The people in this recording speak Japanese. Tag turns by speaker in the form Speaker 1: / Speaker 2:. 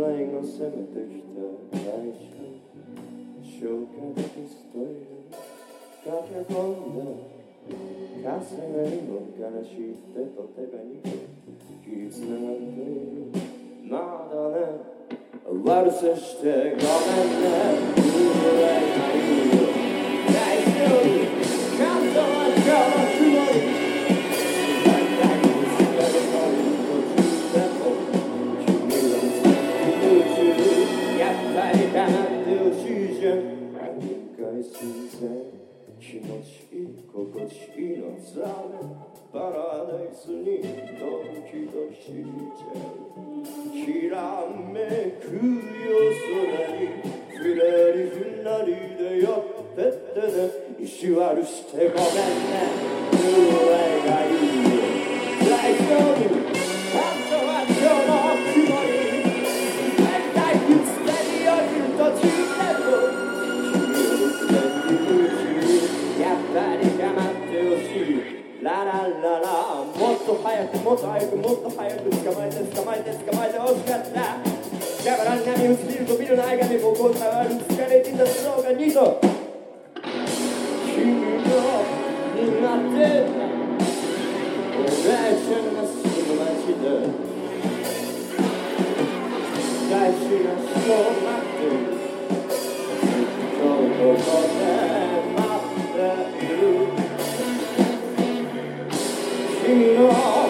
Speaker 1: ラインを攻めてきた会社消化できストイレ駆け込んだ風がにも悲しい手と手がに切りつなんってまだね悪さしてごめんね気持ちいい心地いいのザレパラダイスにドキラララもっと早くもっと早くもっと早く捕まえて捕まえて捕まえて欲しかった。だから波打ち見るとビルの間にここを触る疲れていたそうが二度君のになって俺ちゃんが住む街で。大事な人 know